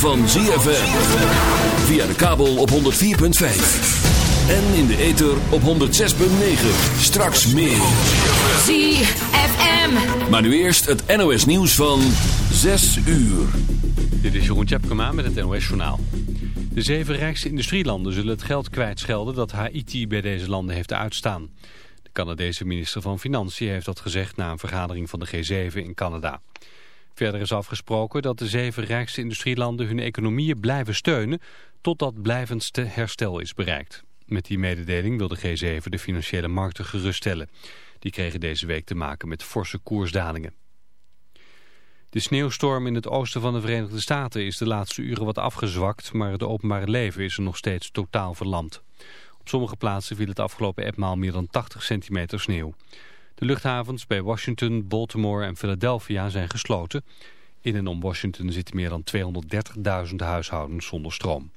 van ZFM. Via de kabel op 104.5. En in de ether op 106.9. Straks meer. ZFM. Maar nu eerst het NOS nieuws van 6 uur. Dit is Jeroen Tjepkema met het NOS Journaal. De zeven rijkste industrielanden zullen het geld kwijtschelden dat Haiti bij deze landen heeft uitstaan. De Canadese minister van Financiën heeft dat gezegd na een vergadering van de G7 in Canada. Verder is afgesproken dat de zeven rijkste industrielanden hun economieën blijven steunen totdat blijvendste herstel is bereikt. Met die mededeling wil de G7 de financiële markten geruststellen. Die kregen deze week te maken met forse koersdalingen. De sneeuwstorm in het oosten van de Verenigde Staten is de laatste uren wat afgezwakt, maar het openbare leven is er nog steeds totaal verlamd. Op sommige plaatsen viel het afgelopen etmaal meer dan 80 centimeter sneeuw. De luchthavens bij Washington, Baltimore en Philadelphia zijn gesloten. In en om Washington zitten meer dan 230.000 huishoudens zonder stroom.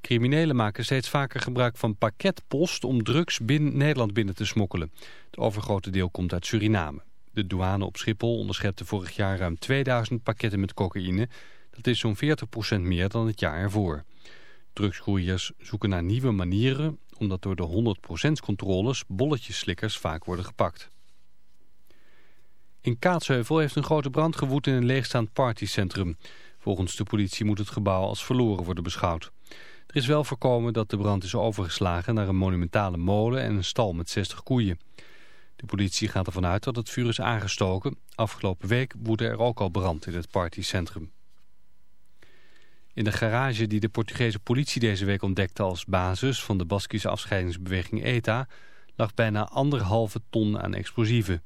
Criminelen maken steeds vaker gebruik van pakketpost om drugs binnen Nederland binnen te smokkelen. Het overgrote deel komt uit Suriname. De douane op Schiphol onderschepte vorig jaar ruim 2000 pakketten met cocaïne. Dat is zo'n 40% meer dan het jaar ervoor. Drugscouriers zoeken naar nieuwe manieren omdat door de 100% controles bolletjesslikkers vaak worden gepakt. In Kaatsheuvel heeft een grote brand gewoed in een leegstaand partycentrum. Volgens de politie moet het gebouw als verloren worden beschouwd. Er is wel voorkomen dat de brand is overgeslagen naar een monumentale molen en een stal met 60 koeien. De politie gaat ervan uit dat het vuur is aangestoken. Afgelopen week woedde er ook al brand in het partycentrum. In de garage die de Portugese politie deze week ontdekte als basis van de Baskische afscheidingsbeweging ETA lag bijna anderhalve ton aan explosieven.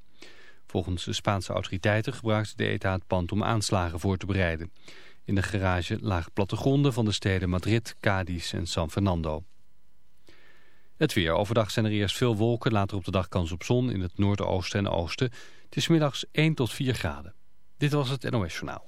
Volgens de Spaanse autoriteiten gebruikte de ETA het pand om aanslagen voor te bereiden. In de garage lagen plattegronden van de steden Madrid, Cadiz en San Fernando. Het weer. Overdag zijn er eerst veel wolken, later op de dag kans op zon in het noordoosten en oosten. Het is middags 1 tot 4 graden. Dit was het NOS Journaal.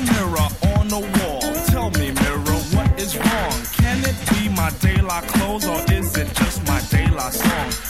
Mirror on the wall. Tell me, mirror, what is wrong? Can it be my daylight clothes or is it just my daylight song?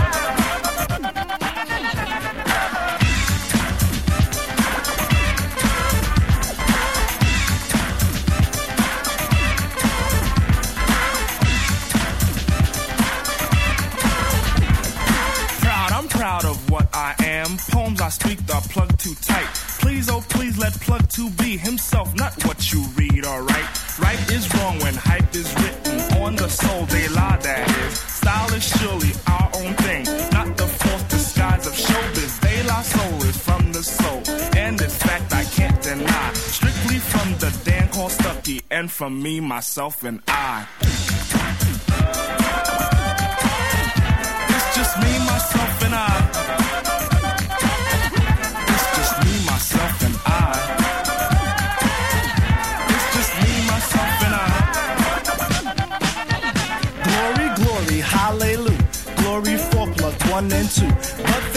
from me, myself, and I. It's just me, myself, and I. It's just me, myself, and I. It's just me, myself, and I. Glory, glory, hallelujah. Glory plug one and two.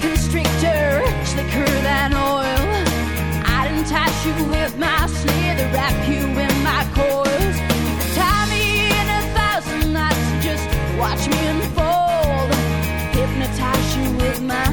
Constrictor, slicker than oil. I'd entice you with my slither, wrap you in my coils. Tie me in a thousand knots, just watch me unfold. Hypnotize you with my